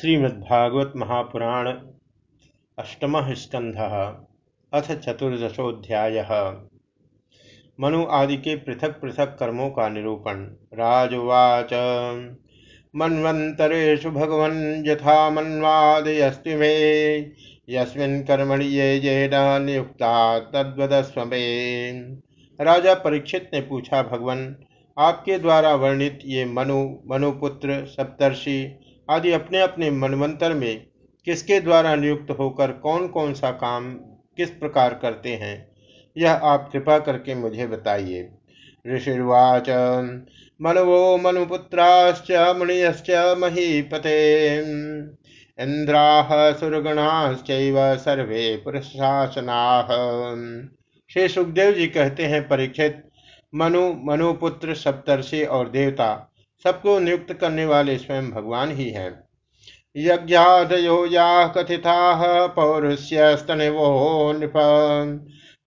श्रीमद्भागवत महापुराण अष्टम स्कंध अथ चतुर्दशोध्याय मनु आदि के पृथक पृथक कर्मों का निरूपण। राजवाच मन्वंतरेशु भगवन यथा मन्वादयस्ति मे। यस्मिन् कर्मणि ये ये न नियुक्ता तद्वदस्व मे राजा परीक्षित ने पूछा, भगवन, आपके द्वारा वर्णित ये मनु, मनुपुत्र, सप्तर्षि आदि अपने अपने मनवंतर में किसके द्वारा नियुक्त होकर कौन कौन सा काम किस प्रकार करते हैं, यह आप कृपा करके मुझे बताइए। ऋषिर्वाच मनवो मनुपुत्राश्च, मुनियश्च, महीपते। इंद्राः सुरगणाश्चैव सर्वे पुरुषासनाः श्री सुखदेव जी कहते हैं, परीक्षित, मनु, मनुपुत्र सप्तर्षि और देवता सबको नियुक्त करने वाले स्वयं भगवान ही हैं। यज्ञादयो या कथिता पौरुष्य स्तनवो नृप।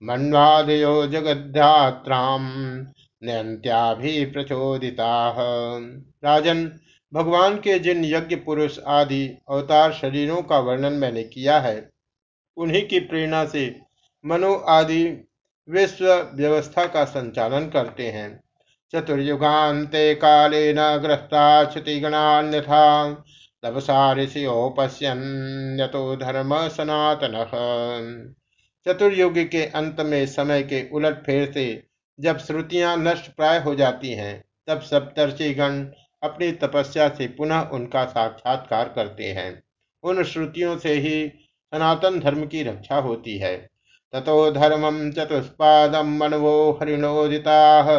मन्वादयो जगद्धात्राम नयंत्या भी प्रचोदिता राजन, भगवान के जिन यज्ञ पुरुष आदि अवतार शरीरों का वर्णन मैंने किया है, उन्हीं की प्रेरणा से मनो आदि विश्व व्यवस्था का संचालन करते हैं। चतुर्युगान्ते कालेन ग्रस्ता क्षतिगणान्यथा। तपसा ऋषियोपश्यन्यतो धर्म सनातन चतुर्युग के अंत में समय के उलट फेर से जब श्रुतियाँ नष्ट प्राय हो जाती हैं, तब सप्तर्षि गण अपनी तपस्या से पुनः उनका साक्षात्कार करते हैं। उन श्रुतियों से ही सनातन धर्म की रक्षा होती है। ततो धर्मम चतुष्पादम मनवो हरिणोदिता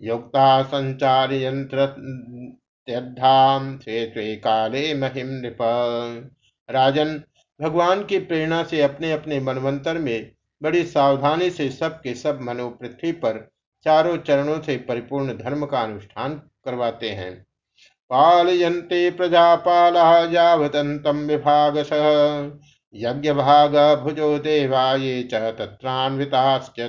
युक्ता संचार यंत्र स्वे काले महिम नृप। राजन, भगवान की प्रेरणा से अपने अपने मनवंतर में बड़ी सावधानी से सब के सब मनो पृथ्वी पर चारों चरणों से परिपूर्ण धर्म का अनुष्ठान करवाते हैं। पालयन्ते प्रजापाला यावतंतम विभाग यज्ञ भाग भुजो देवा ये चत्रान्विताश्च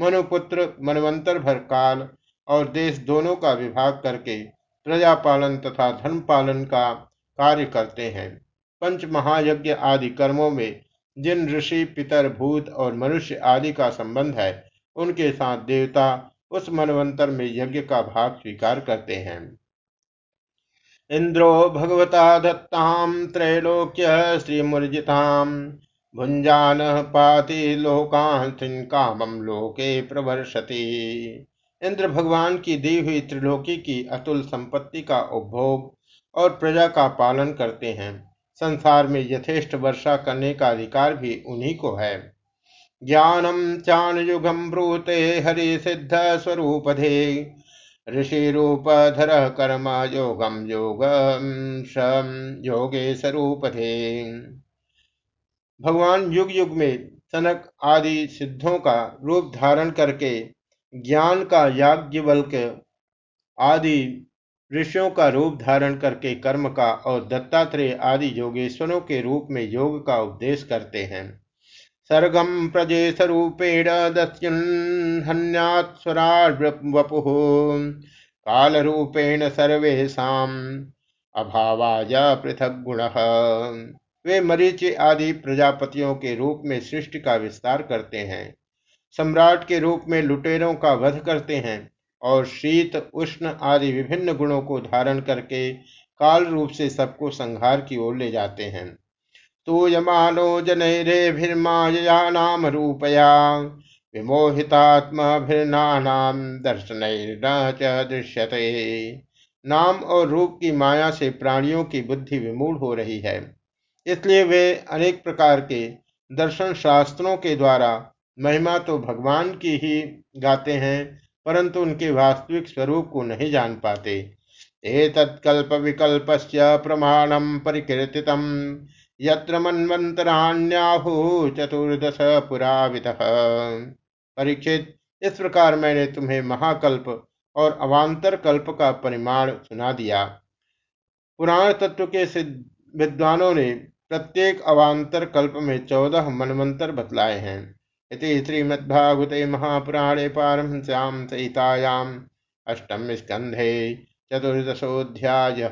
मनुपुत्र मनवंतर भर काल और देश दोनों का विभाग करके प्रजा पालन तथा धर्म पालन का कार्य करते हैं। पंच महायज्ञ आदि कर्मों में जिन ऋषि, पितर, भूत और मनुष्य आदि का संबंध है, उनके साथ देवता उस मनवंतर में यज्ञ का भाग स्वीकार करते हैं। इंद्रो भगवता दत्ताम त्रैलोक्य श्रीमुर्जिताम। भुंजान पाति लोकान कामम लोके प्रवर्षति। इंद्र भगवान की दी हुई त्रिलोकी की अतुल संपत्ति का उपभोग और प्रजा का पालन करते हैं। संसार में यथेष्ट वर्षा करने का अधिकार भी उन्हीं को है। ज्ञानम चान युगम ब्रूते हरि सिद्ध स्वरूप धे ऋषि रूप धर कर्म योगम योग योगे स्वरूप भगवान युग युग में सनक आदि सिद्धों का रूप धारण करके, ज्ञान का याज्ञवल्क आदि ऋषियों का रूप धारण करके कर्म का और दत्तात्रेय आदि योगेश्वरों के रूप में योग का उपदेश करते हैं। सर्गम प्रजेश रूपेण वपु काल रूपेण सर्वेशा अभावाय पृथक गुण वे मरीचि आदि प्रजापतियों के रूप में सृष्टि का विस्तार करते हैं। सम्राट के रूप में लुटेरों का वध करते हैं और शीत, उष्ण आदि विभिन्न गुणों को धारण करके काल रूप से सबको संहार की ओर ले जाते हैं। तो यमानो जनरेभिर्माया नाम रूपया विमोहितात्माभिर्नाम दर्शन दृश्यते। नाम और रूप की माया से प्राणियों की बुद्धि विमूढ़ हो रही है। इसलिए वे अनेक प्रकार के दर्शन शास्त्रों के द्वारा महिमा तो भगवान की ही गाते हैं, परंतु उनके वास्तविक स्वरूप को नहीं जान पाते। तत्कल्प विकल्प प्रमाणम परिकीर्तित, यत्र मनमंतराण्याहु चतुर्दश पुरावित। परीक्षित, इस प्रकार मैंने तुम्हें महाकल्प और अवान्तर कल्प का परिमाण सुना दिया। पुराण तत्व के विद्वानों ने प्रत्येक अवान्तर कल्प में चौदह मनवंतर बतलाए हैं। इति श्रीमद्भागवते महापुराणे पारमश्याम सहितायाम अष्टम स्कंधे चतुर्दशोध्याय